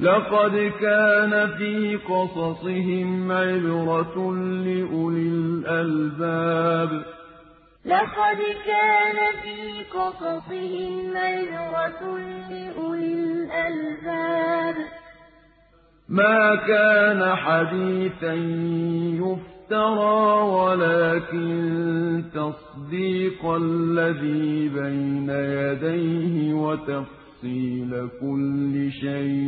لَقَدْ كَانَ فِي قَصَصِهِمْ عِبْرَةٌ لِّأُولِي الْأَلْبَابِ. لَقَدْ كَانَ فِي قَصَصِهِمْ عِبْرَةٌ لِّأُولِي الْأَلْبَابِ ۗ. مَا كَانَ حَدِيثًا يُفْتَرَىٰ وَلَٰكِن تَصْدِيقَ الَّذِي بَيْنَ يَدَيْهِ وَتَفْصِيلَ كُلِّ شَيْءٍ.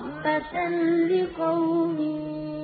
وَرَحْمَةً لِّقَوْمٍ